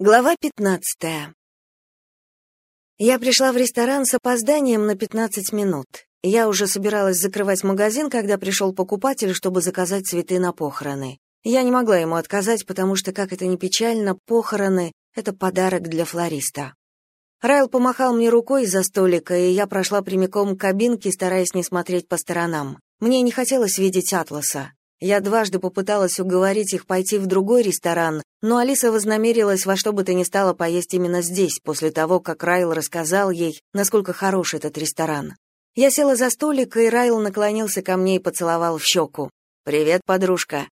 Глава 15. Я пришла в ресторан с опозданием на 15 минут. Я уже собиралась закрывать магазин, когда пришел покупатель, чтобы заказать цветы на похороны. Я не могла ему отказать, потому что, как это ни печально, похороны — это подарок для флориста. Райл помахал мне рукой из-за столика, и я прошла прямиком к кабинке, стараясь не смотреть по сторонам. Мне не хотелось видеть Атласа. Я дважды попыталась уговорить их пойти в другой ресторан, но Алиса вознамерилась во что бы то ни стало поесть именно здесь, после того, как Райл рассказал ей, насколько хорош этот ресторан. Я села за столик, и Райл наклонился ко мне и поцеловал в щеку. «Привет, подружка».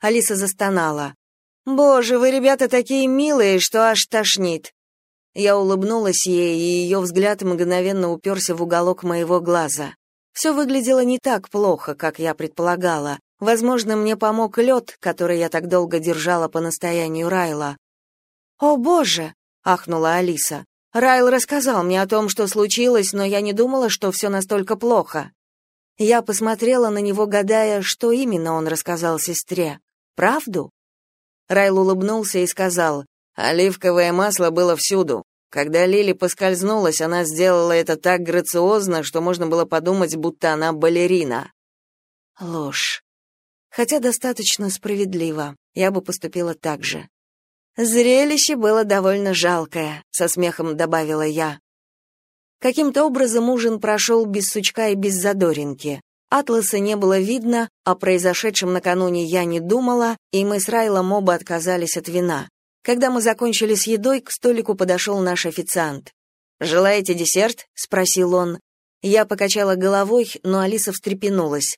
Алиса застонала. «Боже, вы, ребята, такие милые, что аж тошнит». Я улыбнулась ей, и ее взгляд мгновенно уперся в уголок моего глаза. Все выглядело не так плохо, как я предполагала. Возможно, мне помог лед, который я так долго держала по настоянию Райла. «О, боже!» — ахнула Алиса. «Райл рассказал мне о том, что случилось, но я не думала, что все настолько плохо». Я посмотрела на него, гадая, что именно он рассказал сестре. «Правду?» Райл улыбнулся и сказал, «Оливковое масло было всюду. Когда Лили поскользнулась, она сделала это так грациозно, что можно было подумать, будто она балерина». Ложь хотя достаточно справедливо. Я бы поступила так же. Зрелище было довольно жалкое, со смехом добавила я. Каким-то образом ужин прошел без сучка и без задоринки. Атласа не было видно, о произошедшем накануне я не думала, и мы с Райлом оба отказались от вина. Когда мы закончили с едой, к столику подошел наш официант. «Желаете десерт?» — спросил он. Я покачала головой, но Алиса встрепенулась.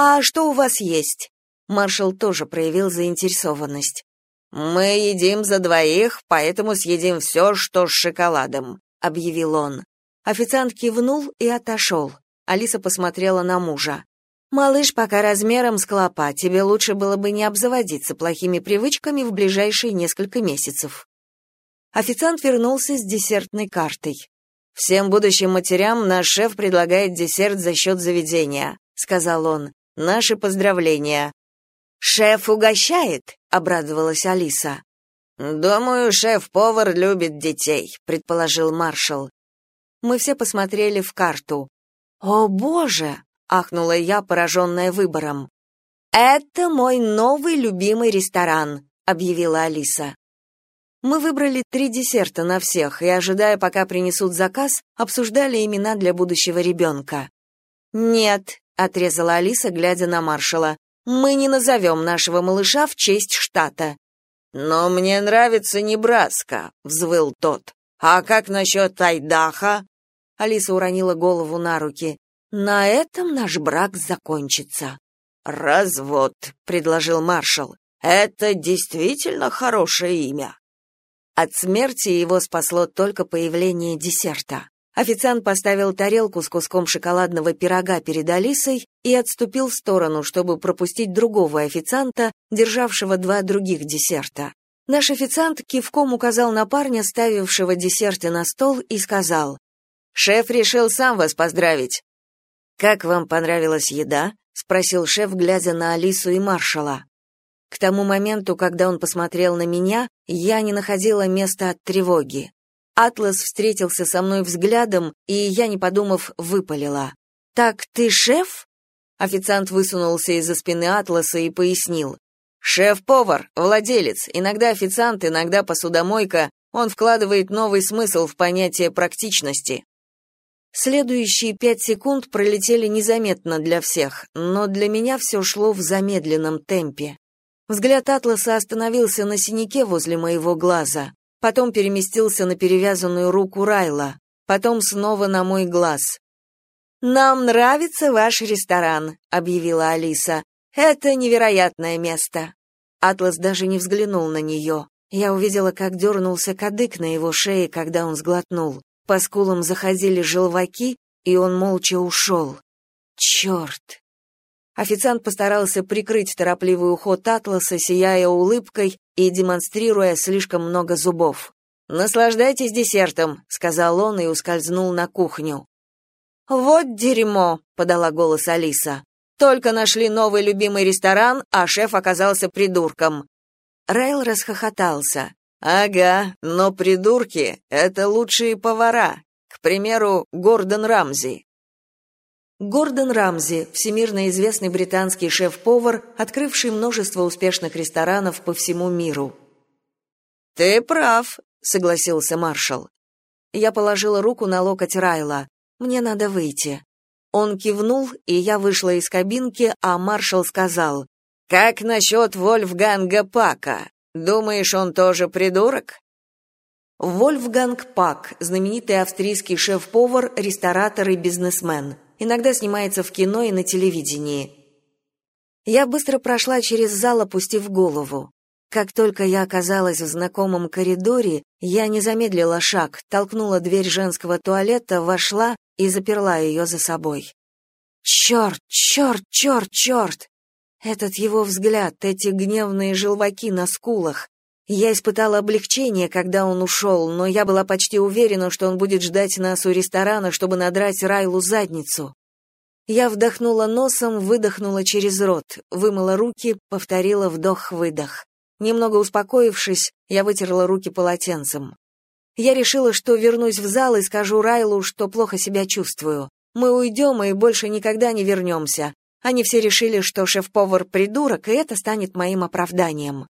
«А что у вас есть?» Маршал тоже проявил заинтересованность. «Мы едим за двоих, поэтому съедим все, что с шоколадом», — объявил он. Официант кивнул и отошел. Алиса посмотрела на мужа. «Малыш пока размером с клопа, тебе лучше было бы не обзаводиться плохими привычками в ближайшие несколько месяцев». Официант вернулся с десертной картой. «Всем будущим матерям наш шеф предлагает десерт за счет заведения», — сказал он. Наши поздравления. Шеф угощает, обрадовалась Алиса. Думаю, шеф-повар любит детей, предположил маршал. Мы все посмотрели в карту. О, боже, ахнула я, пораженная выбором. Это мой новый любимый ресторан, объявила Алиса. Мы выбрали три десерта на всех и, ожидая, пока принесут заказ, обсуждали имена для будущего ребенка. «Нет», отрезала Алиса, глядя на маршала. Мы не назовем нашего малыша в честь штата. Но мне нравится Небраска, взвыл тот. А как насчет Айдаха? Алиса уронила голову на руки. На этом наш брак закончится. Развод, предложил маршал. Это действительно хорошее имя. От смерти его спасло только появление десерта. Официант поставил тарелку с куском шоколадного пирога перед Алисой и отступил в сторону, чтобы пропустить другого официанта, державшего два других десерта. Наш официант кивком указал на парня, ставившего десерты на стол, и сказал, «Шеф решил сам вас поздравить». «Как вам понравилась еда?» — спросил шеф, глядя на Алису и маршала. К тому моменту, когда он посмотрел на меня, я не находила места от тревоги. Атлас встретился со мной взглядом, и я, не подумав, выпалила. «Так ты шеф?» Официант высунулся из-за спины Атласа и пояснил. «Шеф-повар, владелец, иногда официант, иногда посудомойка, он вкладывает новый смысл в понятие практичности». Следующие пять секунд пролетели незаметно для всех, но для меня все шло в замедленном темпе. Взгляд Атласа остановился на синяке возле моего глаза потом переместился на перевязанную руку Райла, потом снова на мой глаз. «Нам нравится ваш ресторан», — объявила Алиса. «Это невероятное место». Атлас даже не взглянул на нее. Я увидела, как дернулся кадык на его шее, когда он сглотнул. По скулам заходили желваки, и он молча ушел. Черт! Официант постарался прикрыть торопливый уход Атласа, сияя улыбкой и демонстрируя слишком много зубов. «Наслаждайтесь десертом», — сказал он и ускользнул на кухню. «Вот дерьмо», — подала голос Алиса. «Только нашли новый любимый ресторан, а шеф оказался придурком». Райл расхохотался. Ага, но придурки — это лучшие повара. К примеру, Гордон Рамзи. Гордон Рамзи, всемирно известный британский шеф-повар, открывший множество успешных ресторанов по всему миру. «Ты прав», — согласился маршал. Я положила руку на локоть Райла. «Мне надо выйти». Он кивнул, и я вышла из кабинки, а маршал сказал, «Как насчет Вольфганга Пака? Думаешь, он тоже придурок?» Вольфганг Пак, знаменитый австрийский шеф-повар, ресторатор и бизнесмен. Иногда снимается в кино и на телевидении. Я быстро прошла через зал, опустив голову. Как только я оказалась в знакомом коридоре, я не замедлила шаг, толкнула дверь женского туалета, вошла и заперла ее за собой. Черт, черт, черт, черт! Этот его взгляд, эти гневные желваки на скулах. Я испытала облегчение, когда он ушел, но я была почти уверена, что он будет ждать нас у ресторана, чтобы надрать Райлу задницу. Я вдохнула носом, выдохнула через рот, вымыла руки, повторила вдох-выдох. Немного успокоившись, я вытерла руки полотенцем. Я решила, что вернусь в зал и скажу Райлу, что плохо себя чувствую. Мы уйдем и больше никогда не вернемся. Они все решили, что шеф-повар придурок, и это станет моим оправданием.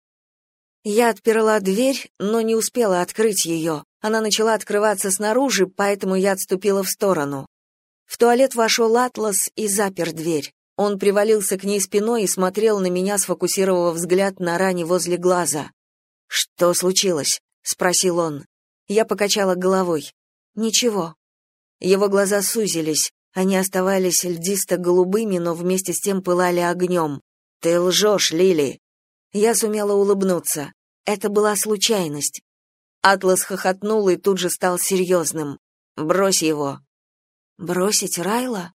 Я отперла дверь, но не успела открыть ее. Она начала открываться снаружи, поэтому я отступила в сторону. В туалет вошел Атлас и запер дверь. Он привалился к ней спиной и смотрел на меня, сфокусировав взгляд на ране возле глаза. «Что случилось?» — спросил он. Я покачала головой. «Ничего». Его глаза сузились, они оставались льдисто-голубыми, но вместе с тем пылали огнем. «Ты лжешь, Лили!» Я сумела улыбнуться. Это была случайность. Атлас хохотнул и тут же стал серьезным. «Брось его». «Бросить Райла?»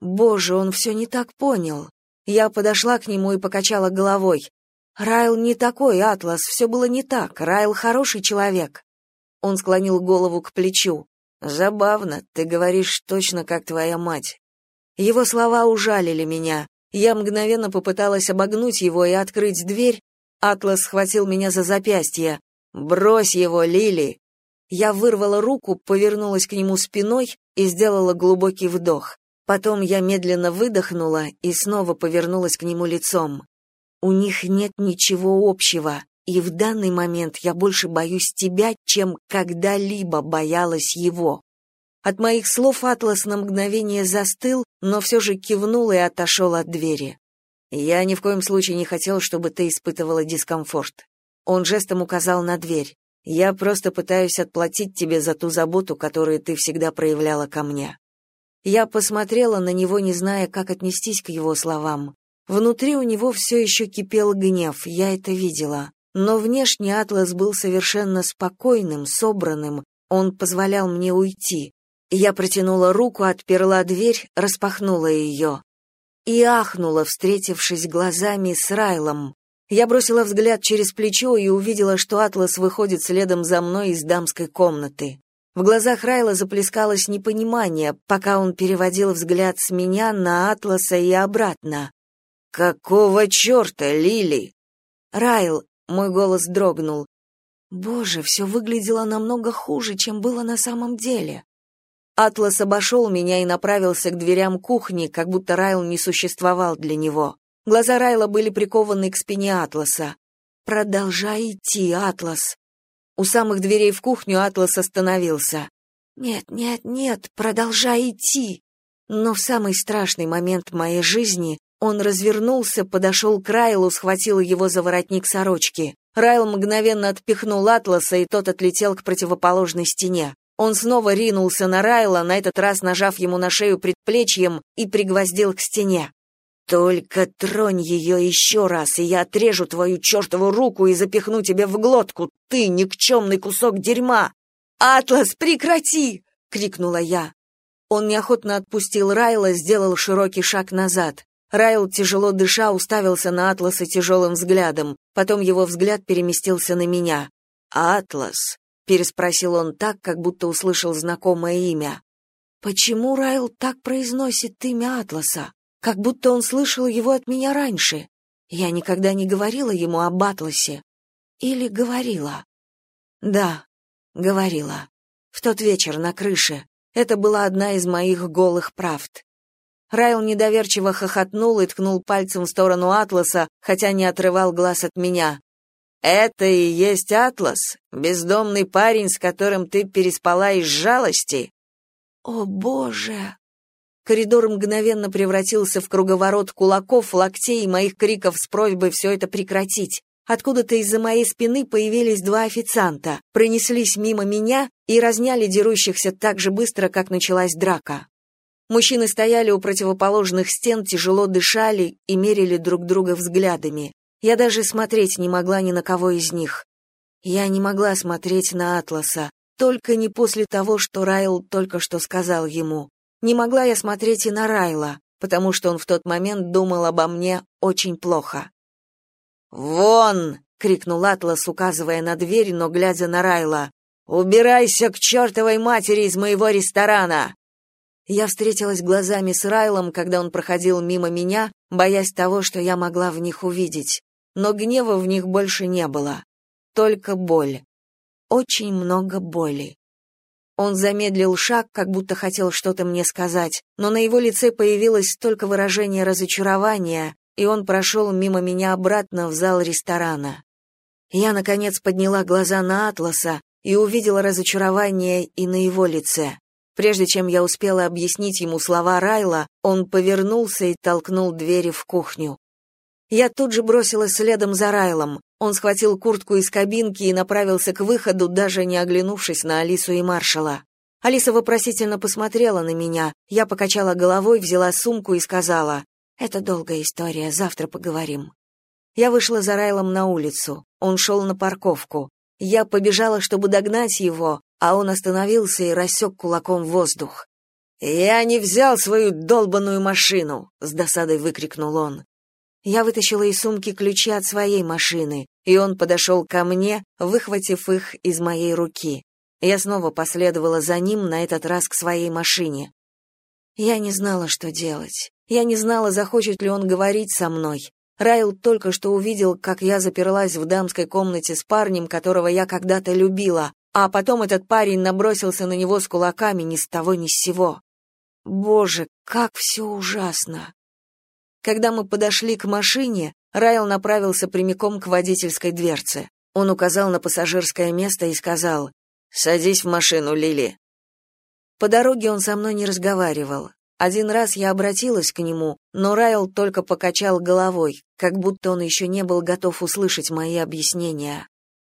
Боже, он все не так понял. Я подошла к нему и покачала головой. Райл не такой, Атлас, все было не так. Райл хороший человек. Он склонил голову к плечу. Забавно, ты говоришь точно как твоя мать. Его слова ужалили меня. Я мгновенно попыталась обогнуть его и открыть дверь. Атлас схватил меня за запястье. Брось его, Лили. Я вырвала руку, повернулась к нему спиной и сделала глубокий вдох. Потом я медленно выдохнула и снова повернулась к нему лицом. У них нет ничего общего, и в данный момент я больше боюсь тебя, чем когда-либо боялась его. От моих слов Атлас на мгновение застыл, но все же кивнул и отошел от двери. Я ни в коем случае не хотел, чтобы ты испытывала дискомфорт. Он жестом указал на дверь. Я просто пытаюсь отплатить тебе за ту заботу, которую ты всегда проявляла ко мне. Я посмотрела на него, не зная, как отнестись к его словам. Внутри у него все еще кипел гнев, я это видела. Но внешне Атлас был совершенно спокойным, собранным, он позволял мне уйти. Я протянула руку, отперла дверь, распахнула ее. И ахнула, встретившись глазами с Райлом. Я бросила взгляд через плечо и увидела, что Атлас выходит следом за мной из дамской комнаты. В глазах Райла заплескалось непонимание, пока он переводил взгляд с меня на Атласа и обратно. «Какого черта, Лили?» «Райл», — мой голос дрогнул. «Боже, все выглядело намного хуже, чем было на самом деле». Атлас обошел меня и направился к дверям кухни, как будто Райл не существовал для него. Глаза Райла были прикованы к спине Атласа. «Продолжай идти, Атлас», у самых дверей в кухню Атлас остановился. «Нет, нет, нет, продолжай идти!» Но в самый страшный момент моей жизни он развернулся, подошел к Райлу, схватил его за воротник сорочки. Райл мгновенно отпихнул Атласа, и тот отлетел к противоположной стене. Он снова ринулся на Райла, на этот раз нажав ему на шею предплечьем и пригвоздил к стене. Только тронь ее еще раз, и я отрежу твою чертову руку и запихну тебе в глотку, ты никчемный кусок дерьма! Атлас, прекрати! крикнула я. Он неохотно отпустил Райла, сделал широкий шаг назад. Райл, тяжело дыша, уставился на Атласа тяжелым взглядом. Потом его взгляд переместился на меня. «Атлас?» — переспросил он так, как будто услышал знакомое имя. «Почему Райл так произносит имя Атласа?» как будто он слышал его от меня раньше. Я никогда не говорила ему об Атласе. Или говорила. Да, говорила. В тот вечер на крыше. Это была одна из моих голых правд. Райл недоверчиво хохотнул и ткнул пальцем в сторону Атласа, хотя не отрывал глаз от меня. «Это и есть Атлас, бездомный парень, с которым ты переспала из жалости?» «О, Боже!» Коридор мгновенно превратился в круговорот кулаков, локтей и моих криков с просьбой все это прекратить. Откуда-то из-за моей спины появились два официанта, пронеслись мимо меня и разняли дерущихся так же быстро, как началась драка. Мужчины стояли у противоположных стен, тяжело дышали и мерили друг друга взглядами. Я даже смотреть не могла ни на кого из них. Я не могла смотреть на Атласа, только не после того, что Райл только что сказал ему. Не могла я смотреть и на Райла, потому что он в тот момент думал обо мне очень плохо. «Вон!» — крикнул Атлас, указывая на дверь, но глядя на Райла. «Убирайся к чертовой матери из моего ресторана!» Я встретилась глазами с Райлом, когда он проходил мимо меня, боясь того, что я могла в них увидеть. Но гнева в них больше не было. Только боль. Очень много боли. Он замедлил шаг, как будто хотел что-то мне сказать, но на его лице появилось столько выражения разочарования, и он прошел мимо меня обратно в зал ресторана. Я, наконец, подняла глаза на Атласа и увидела разочарование и на его лице. Прежде чем я успела объяснить ему слова Райла, он повернулся и толкнул двери в кухню. Я тут же бросилась следом за Райлом. Он схватил куртку из кабинки и направился к выходу, даже не оглянувшись на Алису и маршала. Алиса вопросительно посмотрела на меня. Я покачала головой, взяла сумку и сказала, «Это долгая история, завтра поговорим». Я вышла за Райлом на улицу. Он шел на парковку. Я побежала, чтобы догнать его, а он остановился и рассек кулаком воздух. «Я не взял свою долбаную машину!» — с досадой выкрикнул он. Я вытащила из сумки ключи от своей машины, и он подошел ко мне, выхватив их из моей руки. Я снова последовала за ним, на этот раз к своей машине. Я не знала, что делать. Я не знала, захочет ли он говорить со мной. Райл только что увидел, как я заперлась в дамской комнате с парнем, которого я когда-то любила, а потом этот парень набросился на него с кулаками ни с того ни с сего. Боже, как все ужасно. Когда мы подошли к машине, Райл направился прямиком к водительской дверце. Он указал на пассажирское место и сказал, «Садись в машину, Лили». По дороге он со мной не разговаривал. Один раз я обратилась к нему, но Райл только покачал головой, как будто он еще не был готов услышать мои объяснения.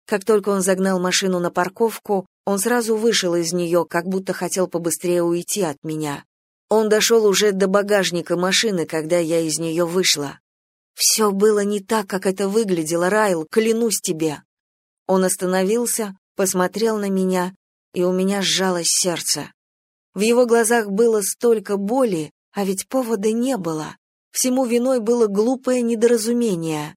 Как только он загнал машину на парковку, он сразу вышел из нее, как будто хотел побыстрее уйти от меня. Он дошел уже до багажника машины, когда я из нее вышла. Все было не так, как это выглядело, Райл, клянусь тебе. Он остановился, посмотрел на меня, и у меня сжалось сердце. В его глазах было столько боли, а ведь повода не было. Всему виной было глупое недоразумение.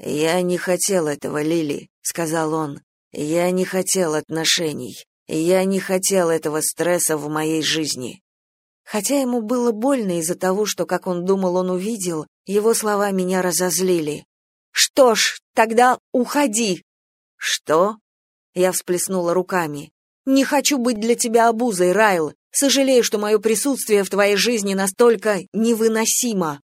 «Я не хотел этого, Лили», — сказал он. «Я не хотел отношений. Я не хотел этого стресса в моей жизни. Хотя ему было больно из-за того, что, как он думал, он увидел, его слова меня разозлили. «Что ж, тогда уходи!» «Что?» Я всплеснула руками. «Не хочу быть для тебя обузой, Райл. Сожалею, что мое присутствие в твоей жизни настолько невыносимо».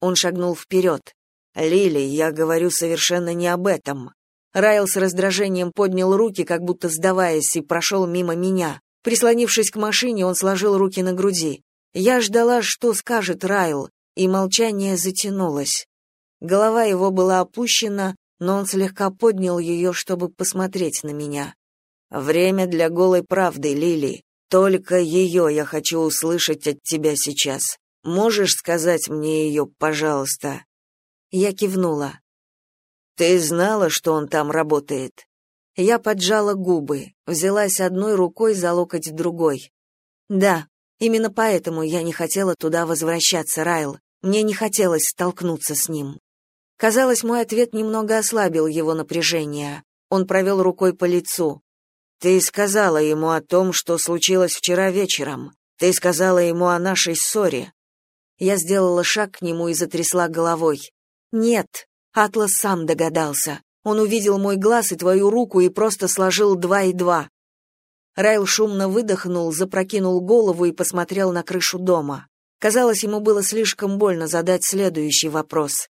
Он шагнул вперед. «Лили, я говорю совершенно не об этом». Райл с раздражением поднял руки, как будто сдаваясь, и прошел мимо меня. Прислонившись к машине, он сложил руки на груди. Я ждала, что скажет Райл, и молчание затянулось. Голова его была опущена, но он слегка поднял ее, чтобы посмотреть на меня. «Время для голой правды, Лили. Только ее я хочу услышать от тебя сейчас. Можешь сказать мне ее, пожалуйста?» Я кивнула. «Ты знала, что он там работает?» Я поджала губы, взялась одной рукой за локоть другой. Да, именно поэтому я не хотела туда возвращаться, Райл. Мне не хотелось столкнуться с ним. Казалось, мой ответ немного ослабил его напряжение. Он провел рукой по лицу. «Ты сказала ему о том, что случилось вчера вечером. Ты сказала ему о нашей ссоре». Я сделала шаг к нему и затрясла головой. «Нет, Атлас сам догадался. Он увидел мой глаз и твою руку и просто сложил два и два. Райл шумно выдохнул, запрокинул голову и посмотрел на крышу дома. Казалось, ему было слишком больно задать следующий вопрос.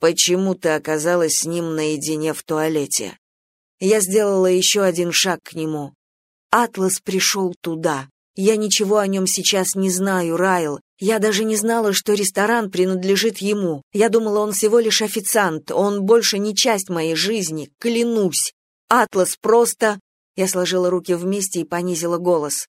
«Почему ты оказалась с ним наедине в туалете?» Я сделала еще один шаг к нему. Атлас пришел туда. Я ничего о нем сейчас не знаю, Райл. Я даже не знала, что ресторан принадлежит ему. Я думала, он всего лишь официант. Он больше не часть моей жизни, клянусь. Атлас просто... Я сложила руки вместе и понизила голос.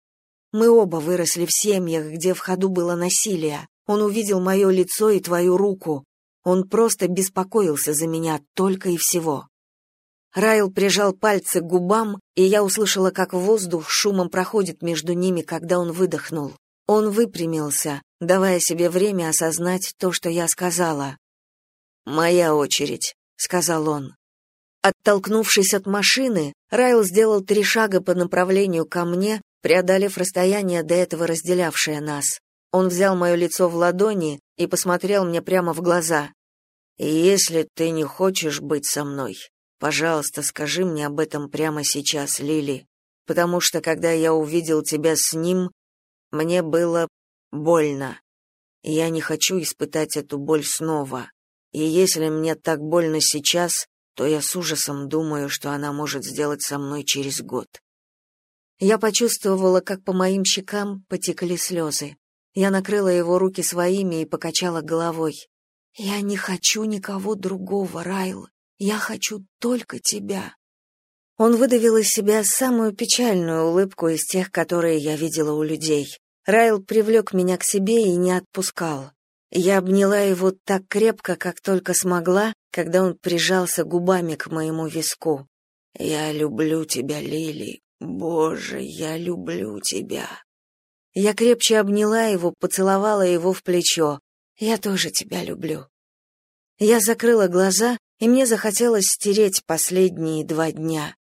Мы оба выросли в семьях, где в ходу было насилие. Он увидел мое лицо и твою руку. Он просто беспокоился за меня только и всего. Райл прижал пальцы к губам, и я услышала, как воздух шумом проходит между ними, когда он выдохнул. Он выпрямился, давая себе время осознать то, что я сказала. «Моя очередь», — сказал он. Оттолкнувшись от машины, Райл сделал три шага по направлению ко мне, преодолев расстояние до этого разделявшее нас. Он взял мое лицо в ладони и посмотрел мне прямо в глаза. «Если ты не хочешь быть со мной, пожалуйста, скажи мне об этом прямо сейчас, Лили, потому что когда я увидел тебя с ним, мне было больно. Я не хочу испытать эту боль снова. И если мне так больно сейчас, то я с ужасом думаю, что она может сделать со мной через год. Я почувствовала, как по моим щекам потекли слезы. Я накрыла его руки своими и покачала головой. «Я не хочу никого другого, Райл. Я хочу только тебя». Он выдавил из себя самую печальную улыбку из тех, которые я видела у людей. Райл привлек меня к себе и не отпускал. Я обняла его так крепко, как только смогла, когда он прижался губами к моему виску. «Я люблю тебя, Лили. Боже, я люблю тебя». Я крепче обняла его, поцеловала его в плечо. «Я тоже тебя люблю». Я закрыла глаза, и мне захотелось стереть последние два дня.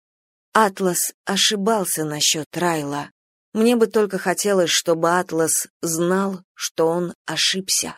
Атлас ошибался насчет Райла. Мне бы только хотелось, чтобы Атлас знал, что он ошибся.